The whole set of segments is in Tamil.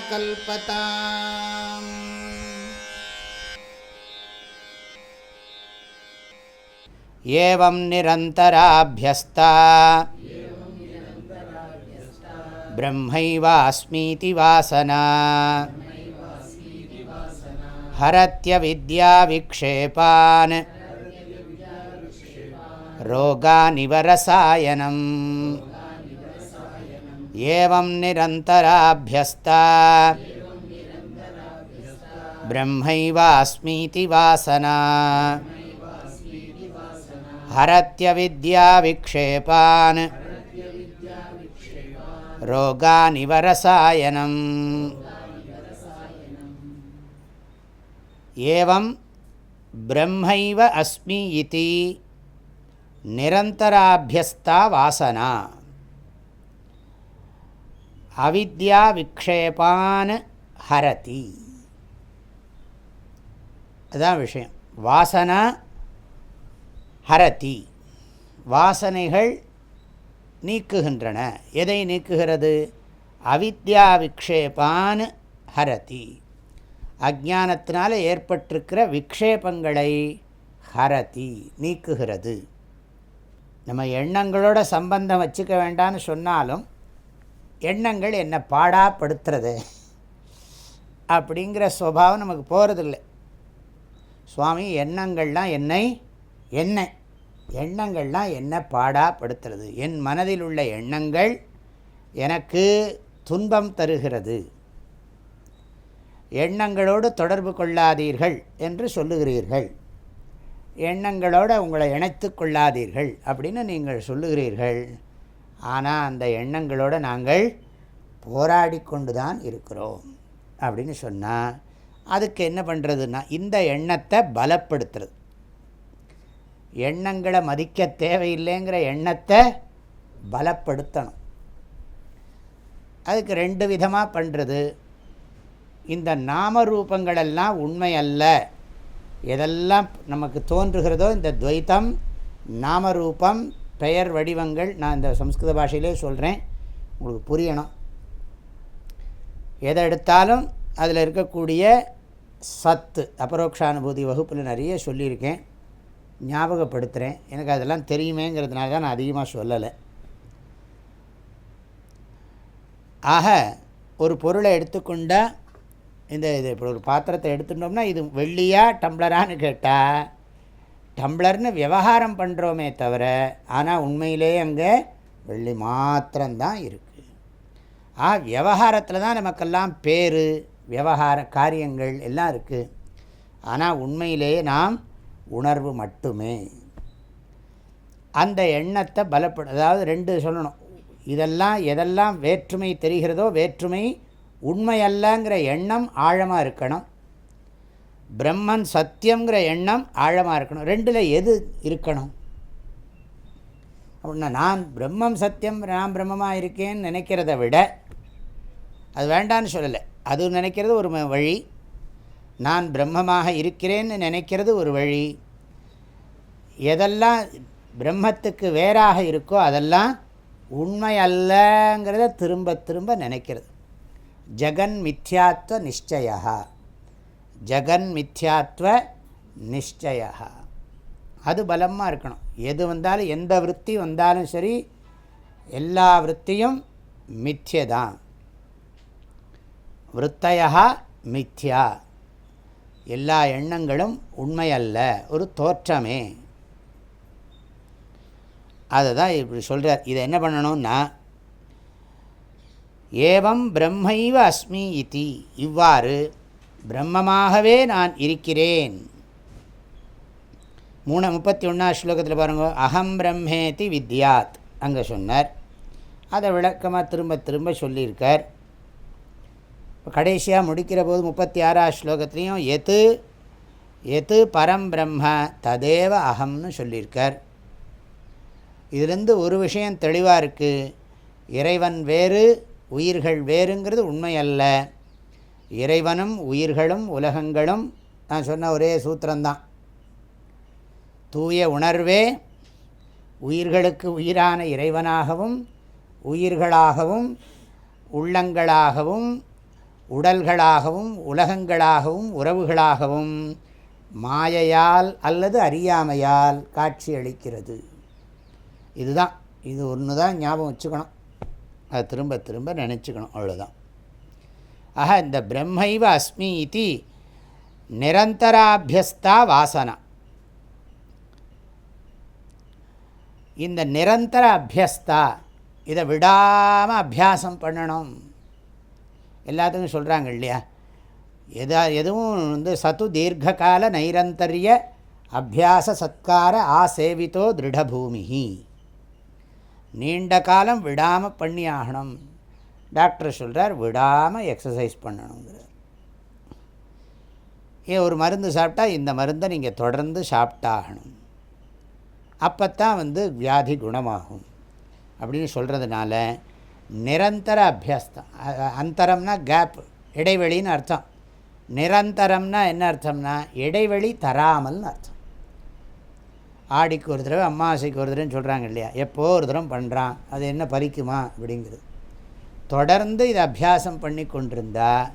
कल्पताम्। एवं निरन्तराभ्यस्ता। ब्रह्मैवास्मीति वासना। हरत्यविद्याविक्षेपान् रोगानिवरसायनम् एवं निरन्तराभ्यस्ता। ब्रह्मैवास्मीति वासना। हरत्यविद्याविक्षेपान् रोगानिवरसायनम् एवं ब्रह्मैव अस्मि इति निरन्तराभ्यस्ता वासना அவித்யா விக்ஷேபான் ஹரதி. அதுதான் விஷயம். வாசனா ஹரதி. வாசனைகள் நீக்குகின்றன. எதை நீக்குகிறது? அவித்யா விக்ஷேபான் ஹரதி. அஜானத்தினால் ஏற்பட்டிருக்கிற விக்ஷேபங்களை ஹரதி நீக்குகிறது. நம்ம எண்ணங்களோட சம்பந்தம் வச்சுக்க வேண்டாம்னு சொன்னாலும் எண்ணங்கள் என்னை பாடாப்படுத்துறது. அப்படிங்கிற சுவாவம் நமக்கு போகிறதில்லை சுவாமி எண்ணங்கள்லாம் என்னை என்ன எண்ணங்கள்லாம் என்ன பாடாப்படுத்துறது. என் மனதில் உள்ள எண்ணங்கள் எனக்கு துன்பம் தருகிறது. எண்ணங்களோடு தொடர்பு கொள்ளாதீர்கள் என்று சொல்லுகிறீர்கள். எண்ணங்களோடு உங்களை இணைத்து கொள்ளாதீர்கள் அப்படின்னு நீங்கள் சொல்லுகிறீர்கள். ஆனால் அந்த எண்ணங்களோடு நாங்கள் போராடி கொண்டு தான் இருக்கிறோம் அப்படின்னு சொன்னால் அதுக்கு என்ன பண்ணுறதுன்னா இந்த எண்ணத்தை பலப்படுத்துறது. எண்ணங்களை மதிக்க தேவையில்லைங்கிற எண்ணத்தை பலப்படுத்தணும். அதுக்கு ரெண்டு விதமாக பண்ணுறது இந்த நாமரூபங்களெல்லாம் உண்மை அல்ல எதெல்லாம் நமக்கு தோன்றுகிறதோ இந்த துவைத்தம் நாமரூபம் பெயர் வடிவங்கள் நான் இந்த சம்ஸ்கிருத பாஷையிலே சொல்கிறேன் உங்களுக்கு புரியணும். எதை எடுத்தாலும் அதில் இருக்கக்கூடிய சத்து அபரோக்ஷானுபூதி வகுப்பில் நிறைய சொல்லியிருக்கேன். ஞாபகப்படுத்துகிறேன் எனக்கு அதெல்லாம் தெரியுமேங்கிறதுனால தான் நான் அதிகமாக சொல்லலை. ஆக ஒரு பொருளை எடுத்துக்கொண்டால் இந்த இது இப்போ ஒரு பாத்திரத்தை எடுத்துட்டோம்னா இது வெள்ளியாக டம்ளரான்னு கேட்டால் டம்ளர்னு விவகாரம் பண்ணுறோமே தவிர ஆனால் உண்மையிலேயே அங்கே வெள்ளி மாத்திரம்தான் இருக்குது ஆ விவகாரத்தில் தான் நமக்கெல்லாம் பேர் விவகார காரியங்கள் எல்லாம் இருக்குது ஆனால் உண்மையிலேயே நாம் உணர்வு மட்டுமே. அந்த எண்ணத்தை பலப்படு அதாவது ரெண்டு சொல்லணும். இதெல்லாம் எதெல்லாம் வேற்றுமை தெரிகிறதோ வேற்றுமை உண்மையல்லங்கிற எண்ணம் ஆழமாக இருக்கணும். பிரம்மன் சத்தியங்கிற எண்ணம் ஆழமாக இருக்கணும். ரெண்டில் எது இருக்கணும்? அப்படின்னா நான் பிரம்மம் சத்தியம் நான் பிரம்மமாக இருக்கேன்னு நினைக்கிறத விட அது வேண்டான்னு சொல்லலை. அது நினைக்கிறது ஒரு வழி. நான் பிரம்மமாக இருக்கிறேன்னு நினைக்கிறது ஒரு வழி. எதெல்லாம் பிரம்மத்துக்கு வேறாக இருக்கோ அதெல்லாம் உண்மை அல்லங்கிறத திரும்ப திரும்ப நினைக்கிறது. ஜெகன் மித்யாத்வ நிச்சயா ஜெகன் மித்யாத்வ நிச்சயா அது பலமாக இருக்கணும். எது வந்தாலும் எந்த விற்பி வந்தாலும் சரி எல்லா விற்த்தியும் மித்யதான். விற்த்தையா மித்யா. எல்லா எண்ணங்களும் உண்மையல்ல. ஒரு தோற்றமே. அதை தான் இப்படி சொல்கிறார் இதை என்ன பண்ணணும்னா ஏவம் பிரம்மைவ அஸ்மி இத்தி இவ்வாறு பிரம்மமாகவே நான் இருக்கிறேன். மூணு முப்பத்தி ஒன்றாம் ஸ்லோகத்தில் பாருங்க அகம் பிரம்மேதி வித்யாத் அங்கே சொன்னார். அதை விளக்கமாக திரும்ப திரும்ப சொல்லியிருக்கார். கடைசியாக முடிக்கிற போது முப்பத்தி ஆறாம் ஸ்லோகத்துலேயும் எது எது பரம் பிரம்ம ததேவ அகம்னு சொல்லியிருக்கார். இதுலேருந்து ஒரு விஷயம் தெளிவாக இருக்குது இறைவன் வேறு உயிர்கள் வேறுங்கிறது உண்மையல்ல. இறைவனும் உயிர்களும் உலகங்களும் நான் சொன்ன ஒரே சூத்திரம்தான். தூய உணர்வே உயிர்களுக்கு உயிரான இறைவனாகவும் உயிர்களாகவும் உள்ளங்களாகவும் உடல்களாகவும் உலகங்களாகவும் உறவுகளாகவும் மாயையால் அல்லது அறியாமையால் காட்சியளிக்கிறது இதுதான். இது ஒன்று தான் ஞாபகம் வச்சுக்கணும். அதை திரும்ப திரும்ப நினச்சிக்கணும். அவ்வளோதான் ஆக இந்த பிரம்மைவ அஸ்மி இது நிரந்தராபியஸ்தா வாசனா. இந்த நிரந்தர அபியஸ்தா இதை விடாமல் அபியாசம் பண்ணணும். எல்லாத்துக்கும் சொல்கிறாங்க இல்லையா? எதா எதுவும் வந்து சத்து தீர்க்கால நைரந்தரிய அபியாச சத்கார ஆசேவித்தோ திருடபூமி நீண்ட காலம் விடாமல் பண்ணி ஆகணும் டாக்டர் சொல்கிறார் விடாமல் எக்ஸசைஸ் பண்ணணுங்கிறார். ஏன் ஒரு மருந்து சாப்பிட்டா இந்த மருந்தை நீங்கள் தொடர்ந்து சாப்பிட்டாகணும். அப்போத்தான் வந்து வியாதி குணமாகும். அப்படின்னு சொல்கிறதுனால நிரந்தர அபியாஸ்தம் அந்தரம்னா கேப் இடைவெளின்னு அர்த்தம். நிரந்தரம்னா என்ன அர்த்தம்னா இடைவெளி தராமல்னு அர்த்தம். ஆடிக்கு ஒரு தடவை அம்மாவாசைக்கு ஒரு தடவைன்னு சொல்கிறாங்க இல்லையா? எப்போ ஒரு தடவை பண்ணுறான் அது என்ன பலிக்குமா அப்படிங்கிறது. தொடர்ந்து இதை அபியாசம் பண்ணி கொண்டிருந்தா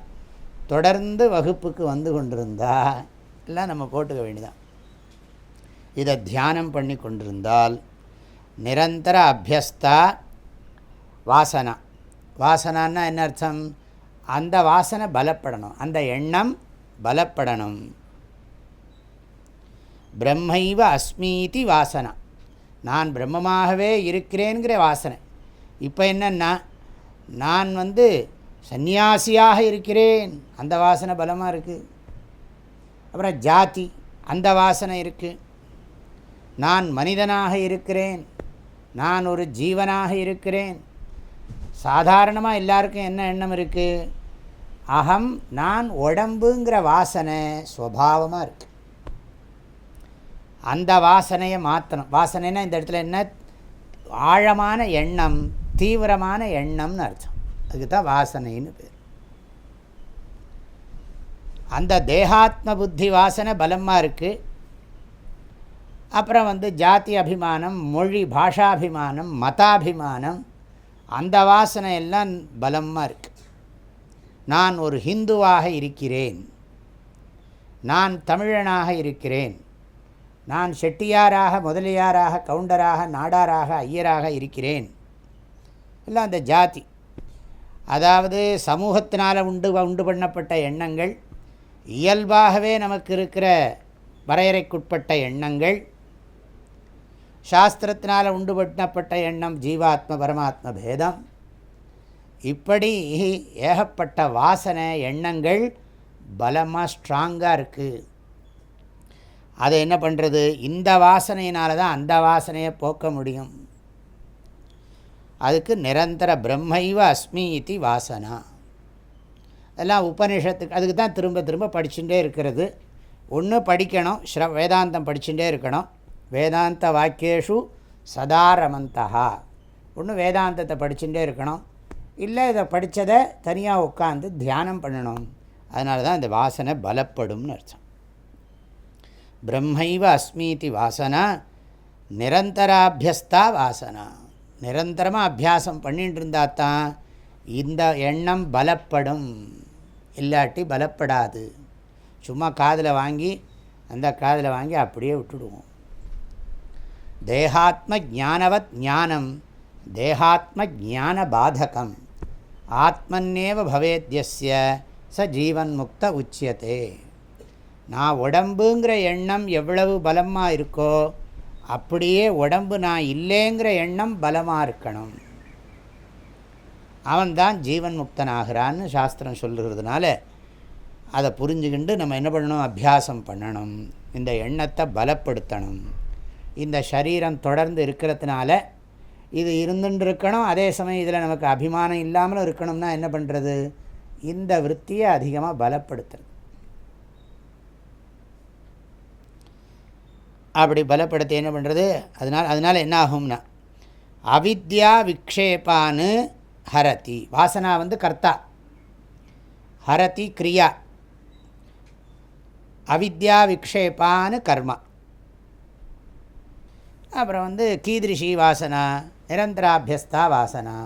தொடர்ந்து வகுப்புக்கு வந்து கொண்டிருந்தா எல்லாம் நம்ம போட்டுக்க வேண்டியதான் இதை தியானம் பண்ணி கொண்டிருந்தால் நிரந்தர அபியஸ்தா வாசனா. வாசனான்னா என்ன அர்த்தம்? அந்த வாசனை பலப்படணும். அந்த எண்ணம் பலப்படணும். பிரம்மைவ அஸ்மீதி வாசனா. நான் பிரம்மமாகவே இருக்கிறேங்கிற வாசனை. இப்போ என்னென்னா நான் வந்து சந்நியாசியாக இருக்கிறேன். அந்த வாசனை பலமாக இருக்குது அப்புறம் ஜாதி அந்த வாசனை இருக்குது நான் மனிதனாக இருக்கிறேன். நான் ஒரு ஜீவனாக இருக்கிறேன். சாதாரணமாக எல்லாருக்கும் என்ன எண்ணம் இருக்குது அகம் நான் உடம்புங்கிற வாசனை ஸ்வபாவமாக இருக்குது அந்த வாசனையை மாற்றணும் வாசனைனா இந்த இடத்துல என்ன? ஆழமான எண்ணம் தீவிரமான எண்ணம்னு அர்த்தம். அதுக்கு தான் வாசனைன்னு பேர். அந்த தேகாத்ம புத்தி வாசனை பலமாக இருக்குது அப்புறம் வந்து ஜாதி அபிமானம் மொழி பாஷாபிமானம் மதாபிமானம் அந்த வாசனை எல்லாம் பலமாக இருக்குது நான் ஒரு ஹிந்துவாக இருக்கிறேன். நான் தமிழனாக இருக்கிறேன். நான் செட்டியாராக முதலியாராக கவுண்டராக நாடாராக ஐயராக இருக்கிறேன். இல்லை அந்த ஜாதி. அதாவது சமூகத்தினால் உண்டு உண்டு பண்ணப்பட்ட எண்ணங்கள் இயல்பாகவே நமக்கு இருக்கிற வரையறைக்குட்பட்ட எண்ணங்கள் சாஸ்திரத்தினால் உண்டு பண்ணப்பட்ட எண்ணம் ஜீவாத்ம பரமாத்ம பேதம். இப்படி ஏகப்பட்ட வாசனை எண்ணங்கள் பலமாக ஸ்ட்ராங்காக இருக்குது அதை என்ன பண்ணுறது இந்த வாசனையினால தான் அந்த வாசனையை போக்க முடியும். அதுக்கு நிரந்தர பிரம்மைவ அஸ்மி இது வாசனா. அதெல்லாம் உபனிஷத்துக்கு அதுக்கு தான் திரும்ப திரும்ப படிச்சுட்டே இருக்கிறது. ஒன்று படிக்கணும் ஸ்ர வேதாந்தம் படிச்சுட்டே இருக்கணும். வேதாந்த வாக்கியேஷு சதாரமந்தா ஒன்று வேதாந்தத்தை படிச்சுட்டே இருக்கணும். இல்லை இதை படித்ததை தனியாக உட்காந்து தியானம் பண்ணணும். அதனால தான் இந்த வாசனை பலப்படும்னு அர்த்தம். பிரம்மைவ அஸ்மீதி வாசனா நிரந்தராபியஸ்தா வாசனா. நிரந்தரமாக அபியாசம் பண்ணிட்டு இருந்தால் தான் இந்த எண்ணம் பலப்படும். இல்லாட்டி பலப்படாது. சும்மா காதில் வாங்கி அந்த காதில் வாங்கி அப்படியே விட்டுடுவோம். தேகாத்ம ஜானவத் ஞானம் தேகாத்ம ஜான பாதகம். ஆத்மன்னேவ பவேத்யஸ்ய ச ஜீவன் முக்த உச்சியத்தே நான் உடம்புங்கிற எண்ணம் எவ்வளவு பலமாக இருக்கோ அப்படியே உடம்பு நான் இல்லைங்கிற எண்ணம் பலமாக இருக்கணும். அவன்தான் ஜீவன் முக்தனாகிறான்னு சாஸ்திரம் சொல்லுறதுனால அதை புரிஞ்சுக்கிண்டு நம்ம என்ன பண்ணணும்? அபியாசம் பண்ணணும். இந்த எண்ணத்தை பலப்படுத்தணும். இந்த சரீரம் தொடர்ந்து இருக்கிறதுனால இது இருந்துட்டு இருக்கணும் அதே சமயம் இதில் நமக்கு அபிமானம் இல்லாமலும் இருக்கணும்னா என்ன பண்ணுறது இந்த விற்த்தியை அதிகமாக பலப்படுத்துறது. அப்படி பலப்படுத்தி என்ன பண்ணுறது அதனால் அதனால் என்ன ஆகும்னா அவித்யா விக்ஷேபான்னு ஹரதி. வாசனா வந்து கர்த்தா. ஹரதி கிரியா. அவித்யா விக்ஷேபான்னு கர்மா. அப்புறம் வந்து கீதிருஷி வாசனா நிரந்தராபியஸ்தா வாசனா.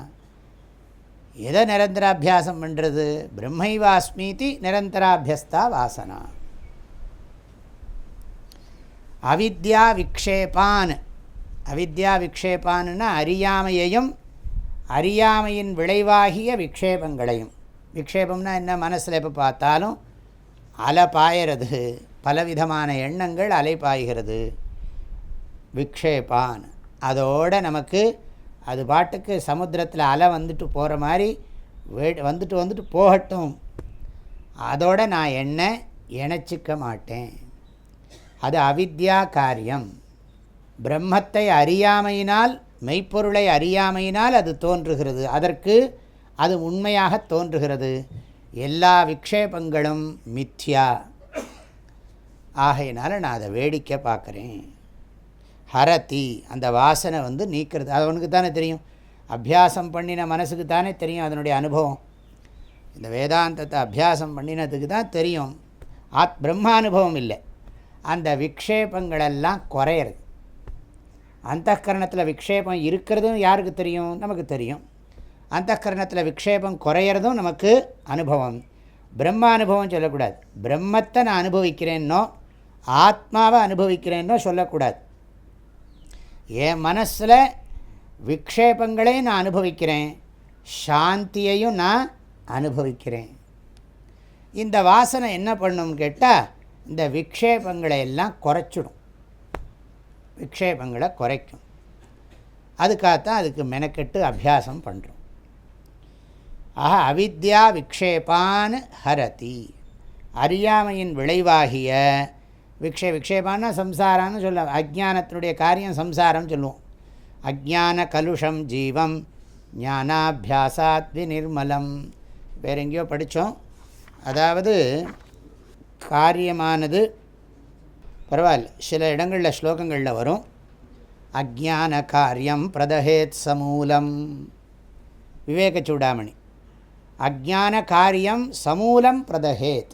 எதை நிரந்தராபியாசம் பண்ணுறது பிரம்மைவாஸ்மீதி நிரந்தராபியஸ்தா வாசனா. அவித்யா விக்ஷேபான். அவித்யா விக்ஷேபான்னா அறியாமையையும் அறியாமையின் விளைவாகிய விக்ஷேபங்களையும். விக்ஷேபம்னா என்ன? மனசில் எப்போ பார்த்தாலும் அலை பாயறது. பலவிதமான எண்ணங்கள் அலை பாய்கிறது. விக்ஷேபான். அதோடு நமக்கு அது பாட்டுக்கு சமுத்திரத்தில் அலை வந்துட்டு போகிற மாதிரி வே வந்துட்டு வந்துட்டு போகட்டும். அதோட நான் என்ன இணைச்சிக்க மாட்டேன். அது அவித்யா காரியம் பிரம்மத்தை அறியாமையினால் மெய்ப்பொருளை அறியாமையினால் அது தோன்றுகிறது. அதற்கு அது உண்மையாக தோன்றுகிறது. எல்லா விக்ஷேபங்களும் மித்யா. ஆகையினால் நான் அதை வேடிக்கை பார்க்குறேன். ஹரதி அந்த வாசனை வந்து நீக்கிறது. அது அவனுக்கு தானே தெரியும். அபியாசம் பண்ணின மனசுக்கு தானே தெரியும் அதனுடைய அனுபவம். இந்த வேதாந்தத்தை அபியாசம் பண்ணினதுக்கு தான் தெரியும். ஆத் பிரம்மானுபவம் இல்லை. அந்த விக்ஷேபங்களெல்லாம் குறையிறது. அந்த கரணத்தில் விக்ஷேபம் இருக்கிறதும் யாருக்கு தெரியும்? நமக்கு தெரியும். அந்த கரணத்தில் விக்ஷேபம் குறையிறதும் நமக்கு அனுபவம். பிரம்ம அனுபவம் சொல்லக்கூடாது. பிரம்மத்தை நான் அனுபவிக்கிறேன்னோ ஆத்மாவை அனுபவிக்கிறேன்னோ சொல்லக்கூடாது. என் மனசில் விக்ஷேபங்களையும் நான் அனுபவிக்கிறேன். சாந்தியையும் நான் அனுபவிக்கிறேன். இந்த வாசனை என்ன பண்ணும்னு கேட்டால் இந்த விக்ஷேபங்களை எல்லாம் குறைச்சிடும். விக்ஷேபங்களை குறைக்கும். அதுக்காகத்தான் அதுக்கு மெனக்கெட்டு அபியாசம் பண்ணுறோம் ஆக அவித்யா விக்ஷேபான் ஹரதி. அறியாமையின் விளைவாகிய விக்ஷே விக்ஷேபான்னா சம்சாரான்னு சொல்ல அஜானத்தினுடைய காரியம் சம்சாரம் சொல்லுவோம். அஜான கலுஷம் ஜீவம் ஞானாபியாசாத் விநிர்மலம். வேறு எங்கேயோ படித்தோம். அதாவது காரியமானது. பரவாயில்ல. சில இடங்களில் ஸ்லோகங்களில் வரும். அஜான காரியம் பிரதஹேத் சமூலம். விவேக சூடாமணி. அஜான காரியம் சமூலம் பிரதஹேத்.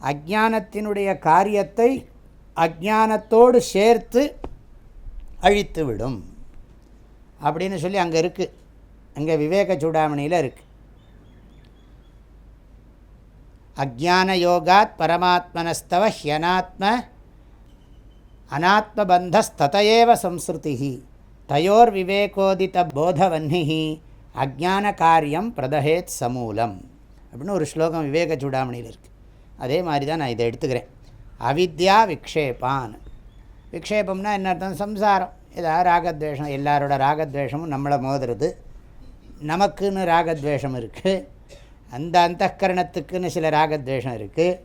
அஜானத்தினுடைய காரியத்தை அஜானத்தோடு சேர்த்து அழித்துவிடும். அப்படின்னு சொல்லி அங்கே இருக்குது அங்கே விவேக சூடாமணியில் இருக்குது அஜான யோகாத் பரமாத்மனஸ்தவ ஹியனாத்ம அநாத்மபந்தஸ்ததையேவ சம்ஸ்ருதி தயோர் விவேகோதித போதவன்னி அஜான காரியம் பிரதஹேத் சமூலம். அப்படின்னு ஒரு ஸ்லோகம் விவேக சூடாமணியில் இருக்குது அதே மாதிரி தான் நான் இதை எடுத்துக்கிறேன். அவித்யா விக்ஷேபான். விக்ஷேபம்னா என்ன அர்த்தம்? சம்சாரம். ஏதாவது ராகத்வேஷம் எல்லாரோட ராகத்வேஷமும் நம்மளை மோதுறது. நமக்குன்னு ராகத்வேஷம் இருக்குது அந்த அந்தகரணத்துக்குன்னு சில ராகத்வேஷம் இருக்குது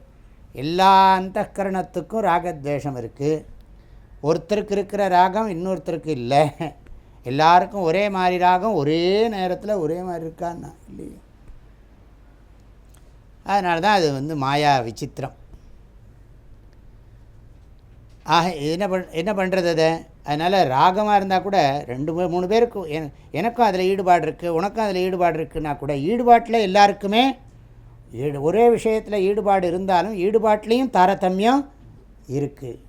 எல்லா அந்தகரணத்துக்கும் ராகத்வேஷம் இருக்குது ஒருத்தருக்கு இருக்கிற ராகம் இன்னொருத்தருக்கு இல்லை. எல்லாருக்கும் ஒரே மாதிரி ராகம் ஒரே நேரத்தில் ஒரே மாதிரி இருக்கான்னா இல்லையா. அதனால தான் அது வந்து மாயா விசித்திரம். ஆக என்ன பண் என்ன பண்ணுறது அதை? அதனால் ராகமாக இருந்தால் கூட ரெண்டு மூணு பேருக்கும் எனக்கும் அதில் ஈடுபாடு இருக்குது உனக்கும் அதில் ஈடுபாடு இருக்குன்னா கூட ஈடுபாட்டில் எல்லாருக்குமே ஈடு ஒரே விஷயத்தில் ஈடுபாடு இருந்தாலும் ஈடுபாட்லேயும் தாரதமியம் இருக்குது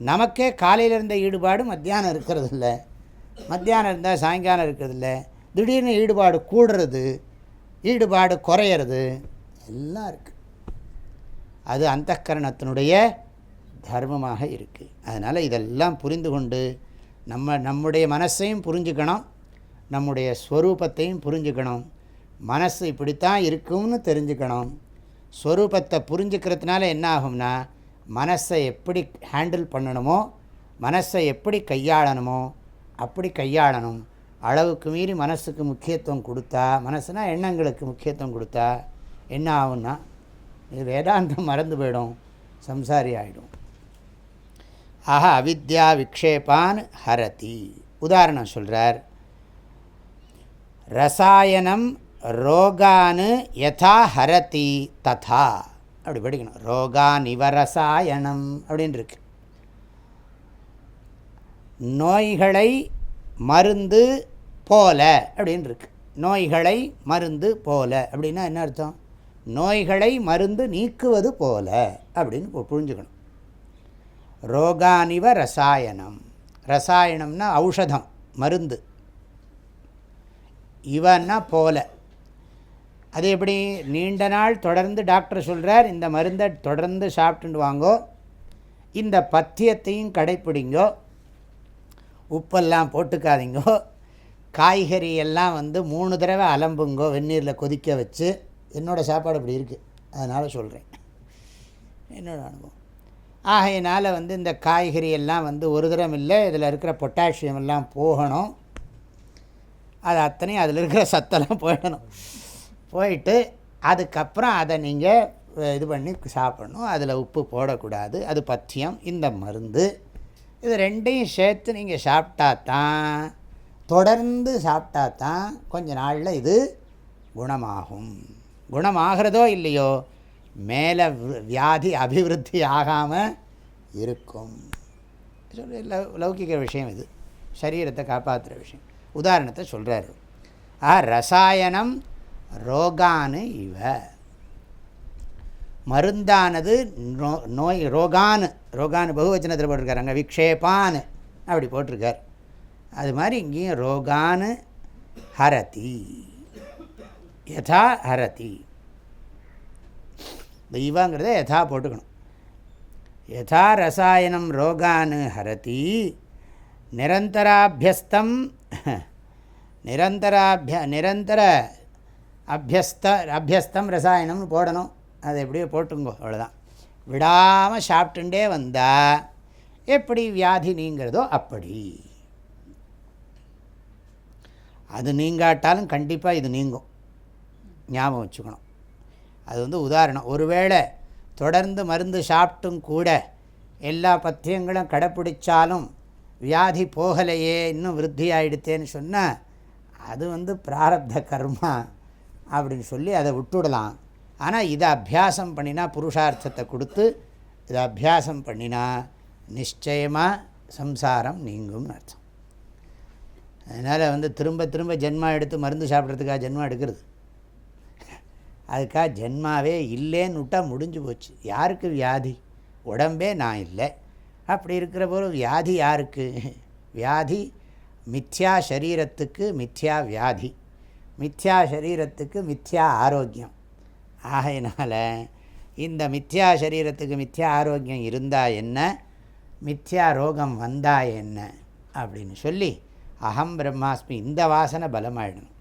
நமக்கே காலையில் இருந்த ஈடுபாடு மத்தியானம் இருக்கிறது இல்லை. மத்தியானம் இருந்தால் சாயங்காலம் இருக்கிறதில்ல திடீர்னு ஈடுபாடு கூடுறது ஈடுபாடு குறையிறது எல்லாம் இருக்குது அது அந்தக்கரணத்தினுடைய தர்மமாக இருக்குது அதனால் இதெல்லாம் புரிந்து கொண்டு நம்ம நம்முடைய மனசையும் புரிஞ்சுக்கணும். நம்முடைய ஸ்வரூபத்தையும் புரிஞ்சுக்கணும். மனசு இப்படித்தான் இருக்கும்னு தெரிஞ்சுக்கணும். ஸ்வரூபத்தை புரிஞ்சுக்கிறதுனால என்ன ஆகும்னா மனசை எப்படி ஹேண்டில் பண்ணணுமோ மனசை எப்படி கையாளணுமோ அப்படி கையாளணும். அளவுக்கு மீறி மனசுக்கு முக்கியத்துவம் கொடுத்தா மனசுனால் எண்ணங்களுக்கு முக்கியத்துவம் கொடுத்தா என்ன ஆகும்னா இது வேதாந்தம் மறந்து போயிடும். சம்சாரி ஆகிடும் ஆக அவித்யா விக்ஷேபான் ஹரதி. உதாரணம் சொல்கிறார் ரசாயனம் ரோகானு யதா ஹரதி ததா. அப்படி படிக்கணும். ரோகா நிவரசாயனம் அப்படின்னு இருக்கு. நோய்களை மருந்து போல அப்படின்னு இருக்கு. நோய்களை மருந்து போல அப்படின்னா என்ன அர்த்தம்? நோய்களை மருந்து நீக்குவது போல அப்படின்னு புரிஞ்சுக்கணும். ரோகானிவ ரசாயனம். ரசாயனம்னா ஔஷதம் மருந்து. இவன்னா போல. அது எப்படி? நீண்ட நாள் தொடர்ந்து டாக்டர் சொல்கிறார் இந்த மருந்தை தொடர்ந்து சாப்பிட்டுட்டு வாங்கோ. இந்த பத்தியத்தையும் கடைப்பிடிங்கோ. உப்பெல்லாம் போட்டுக்காதீங்கோ. காய்கறி எல்லாம் வந்து மூணு தடவை அலம்புங்கோ வெந்நீரில் கொதிக்க வச்சு. என்னோடய சாப்பாடு இப்படி இருக்குது அதனால் சொல்கிறேன் என்னோடய அனுபவம். ஆகையினால் வந்து இந்த காய்கறி எல்லாம் வந்து ஒரு தரம் இல்லை இதில் இருக்கிற பொட்டாசியம் எல்லாம் போகணும். அது அத்தனையும் அதில் இருக்கிற சத்தெல்லாம் போயிடணும். போயிட்டு அதுக்கப்புறம் அதை நீங்கள் இது பண்ணி சாப்பிடணும். அதில் உப்பு போடக்கூடாது. அது பத்தியம் இந்த மருந்து. இது ரெண்டையும் சேர்த்து நீங்கள் சாப்பிட்டா தான் தொடர்ந்து சாப்பிட்டா தான் கொஞ்ச நாளில் இது குணமாகும். குணமாகிறதோ இல்லையோ மேலே வியாதி அபிவிருத்தி ஆகாமல் இருக்கும். லௌகிக விஷயம் இது. சரீரத்தை காப்பாற்றுற விஷயம். உதாரணத்தை சொல்கிறாரு ஆ ரசாயனம் ரோகானு இவ. மருந்தானது நோ நோய் ரோகானு. ரோகானு பகுவச்சனத்தில் போட்டிருக்காரு. அங்கே விக்ஷேபானு. அப்படி போட்டிருக்கார். அது மாதிரி இங்கேயும் ரோகானு ஹரதி. யதா ஹரதி. தெய்வாங்கிறத யதா போட்டுக்கணும். யதா ரசாயனம் ரோகான் ஹரதி நிரந்தராபியஸ்தம் நிரந்தராபிய நிரந்தர அபியஸ்த அபியஸ்தம் ரசாயனம்னு போடணும். அது எப்படியோ போட்டுங்கோ அவ்வளோதான் விடாமல் சாப்பிட்டுட்டே வந்தால் எப்படி வியாதி நீங்கிறதோ அப்படி. அது நீங்காட்டாலும் கண்டிப்பாக இது நீங்கும். ஞாபகம் வச்சுக்கணும். அது வந்து உதாரணம். ஒருவேளை தொடர்ந்து மருந்து சாப்பிட்டும் கூட எல்லா பத்தியங்களும் கடைப்பிடிச்சாலும் வியாதி போகலையே இன்னும் விருத்தி ஆகிடுத்தேன்னு சொன்னால் அது வந்து பிராரப்த கர்மா அப்படின்னு சொல்லி அதை விட்டுடலாம். ஆனால் இதை அபியாசம் பண்ணினா புருஷார்த்தத்தை கொடுத்து இதை அபியாசம் பண்ணினா நிச்சயமாக சம்சாரம் நீங்கும்னு அர்த்தம். அதனால் வந்து திரும்ப திரும்ப ஜென்மா எடுத்து மருந்து சாப்பிட்றதுக்காக ஜென்மா எடுக்கிறது. அதுக்காக ஜென்மாவே இல்லைன்னு விட்டால் முடிஞ்சு போச்சு. யாருக்கு வியாதி? உடம்பே நான் இல்லை. அப்படி இருக்கிற போது வியாதி யாருக்கு? வியாதி மித்யா சரீரத்துக்கு மித்யா வியாதி. மித்யா சரீரத்துக்கு மித்யா ஆரோக்கியம். ஆகையினால் இந்த மித்யா சரீரத்துக்கு மித்யா ஆரோக்கியம் இருந்தால் என்ன? மித்யா ரோகம் வந்தால் என்ன? அப்படின்னு சொல்லி அகம் பிரம்மாஸ்மி இந்த வாசனை பலமாயிடணும்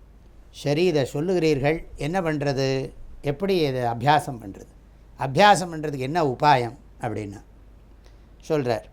சரி இதை சொல்லுகிறீர்கள் என்ன பண்ணுறது எப்படி இதை அபியாசம் பண்ணுறது அபியாசம் பண்ணுறதுக்கு என்ன உபாயம்? அப்படின்னா சொல்கிறார்